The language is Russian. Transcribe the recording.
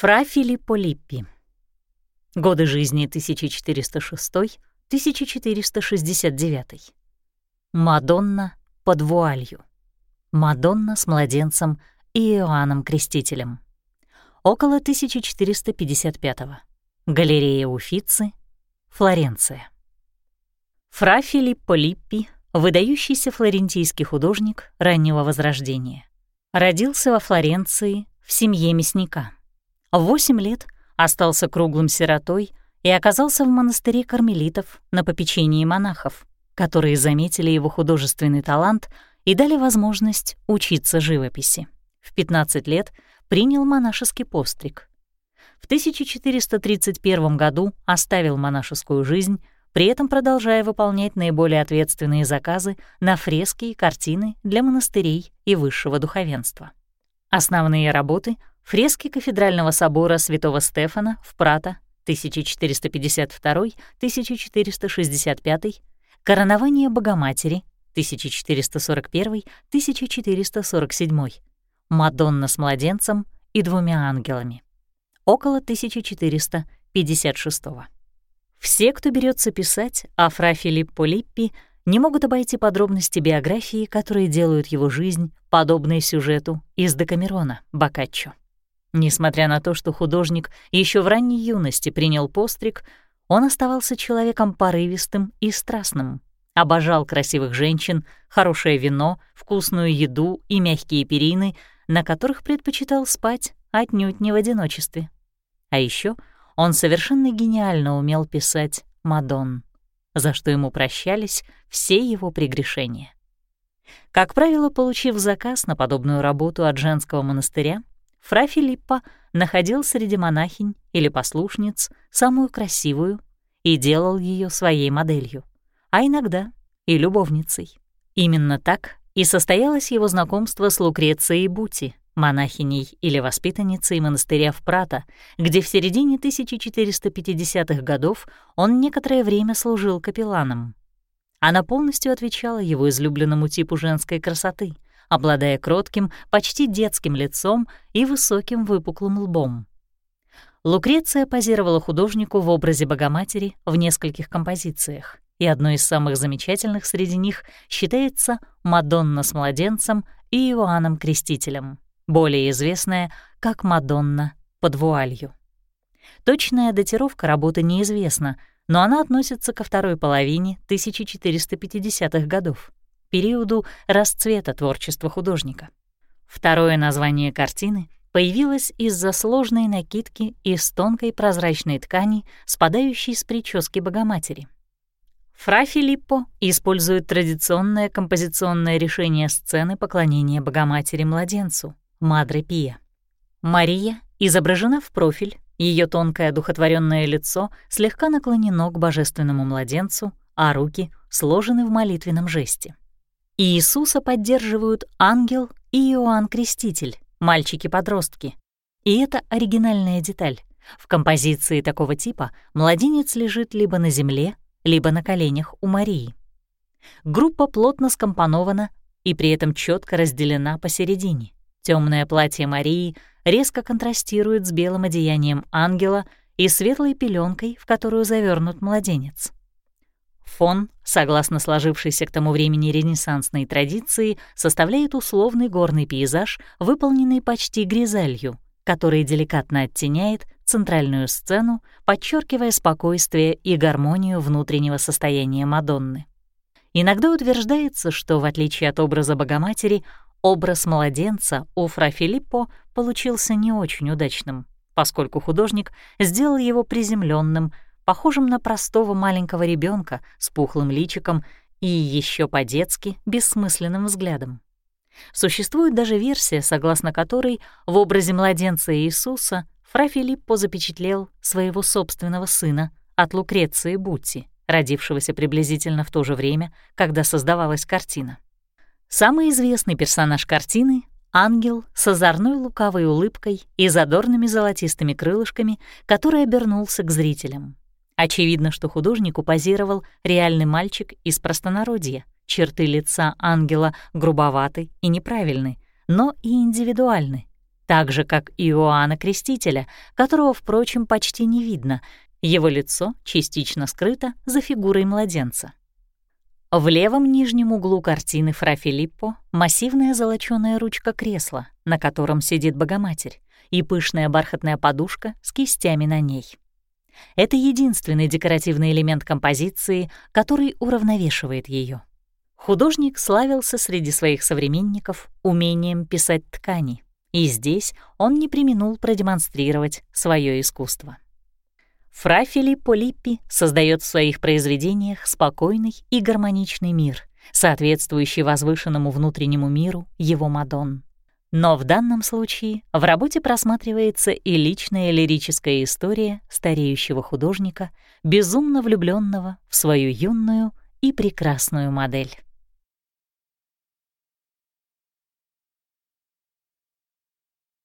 Фра Филиппо Липпи. Годы жизни 1406-1469. Мадонна под вуалью. Мадонна с младенцем и Иоанном Крестителем. Около 1455. Галерея Уфицы, Флоренция. Фра Филиппо Липпи — выдающийся флорентийский художник раннего Возрождения. Родился во Флоренции в семье мясника. В 8 лет остался круглым сиротой и оказался в монастыре кармелитов на попечении монахов, которые заметили его художественный талант и дали возможность учиться живописи. В 15 лет принял монашеский постриг. В 1431 году оставил монашескую жизнь, при этом продолжая выполнять наиболее ответственные заказы на фрески и картины для монастырей и высшего духовенства. Основные работы — фрески кафедрального собора святого Стефана в Прата 1452-1465, коронование Богоматери 1441-1447, Мадонна с младенцем и двумя ангелами, около 1456 -го. Все, кто берется писать о Фра Филиппо Липпи, не могут обойти подробности биографии, которые делают его жизнь подобной сюжету из Декамерона Боккаччо. Несмотря на то, что художник еще в ранней юности принял постриг, он оставался человеком порывистым и страстным, обожал красивых женщин, хорошее вино, вкусную еду и мягкие перины, на которых предпочитал спать отнюдь не в одиночестве. А еще он совершенно гениально умел писать «Мадон», за что ему прощались все его прегрешения. Как правило, получив заказ на подобную работу от женского монастыря, фра Филиппа находил среди монахинь или послушниц самую красивую и делал ее своей моделью, а иногда и любовницей. Именно так и состоялось его знакомство с Лукрецией Бути, монахиней или воспитанницей монастыря в Прата, где в середине 1450-х годов он некоторое время служил капелланом. Она полностью отвечала его излюбленному типу женской красоты, обладая кротким, почти детским лицом и высоким выпуклым лбом. Лукреция позировала художнику в образе Богоматери в нескольких композициях, и одной из самых замечательных среди них считается «Мадонна с младенцем» и Иоанном Крестителем более известная как «Мадонна под вуалью». Точная датировка работы неизвестна, но она относится ко второй половине 1450-х годов, периоду расцвета творчества художника. Второе название картины появилось из-за сложной накидки из тонкой прозрачной ткани, спадающей с прически Богоматери. Фра Филиппо использует традиционное композиционное решение сцены поклонения Богоматери-младенцу, Мадре Пия. Мария изображена в профиль, ее тонкое одухотворенное лицо слегка наклонено к божественному младенцу, а руки сложены в молитвенном жесте. Иисуса поддерживают ангел и Иоанн Креститель, мальчики-подростки. И это оригинальная деталь. В композиции такого типа младенец лежит либо на земле, либо на коленях у Марии. Группа плотно скомпонована и при этом четко разделена посередине. Темное платье Марии резко контрастирует с белым одеянием ангела и светлой пеленкой, в которую завернут младенец. Фон, согласно сложившейся к тому времени ренессансной традиции, составляет условный горный пейзаж, выполненный почти гризалью, который деликатно оттеняет центральную сцену, подчеркивая спокойствие и гармонию внутреннего состояния Мадонны. Иногда утверждается, что, в отличие от образа Богоматери, Образ младенца у фра Филиппо получился не очень удачным, поскольку художник сделал его приземленным, похожим на простого маленького ребенка с пухлым личиком и еще по-детски бессмысленным взглядом. Существует даже версия, согласно которой в образе младенца Иисуса фра Филиппо запечатлел своего собственного сына от Лукреции Бутти, родившегося приблизительно в то же время, когда создавалась картина. Самый известный персонаж картины — ангел с озорной лукавой улыбкой и задорными золотистыми крылышками, который обернулся к зрителям. Очевидно, что художнику позировал реальный мальчик из простонародья. Черты лица ангела грубоваты и неправильны, но и индивидуальны. так же, как и Иоанна Крестителя, которого, впрочем, почти не видно, его лицо частично скрыто за фигурой младенца. В левом нижнем углу картины Фра Филиппо массивная золочёная ручка кресла, на котором сидит Богоматерь, и пышная бархатная подушка с кистями на ней. Это единственный декоративный элемент композиции, который уравновешивает ее. Художник славился среди своих современников умением писать ткани, и здесь он не применул продемонстрировать свое искусство. Фра Филиппо Липпи создает в своих произведениях спокойный и гармоничный мир, соответствующий возвышенному внутреннему миру его Мадонн. Но в данном случае в работе просматривается и личная лирическая история стареющего художника, безумно влюбленного в свою юную и прекрасную модель.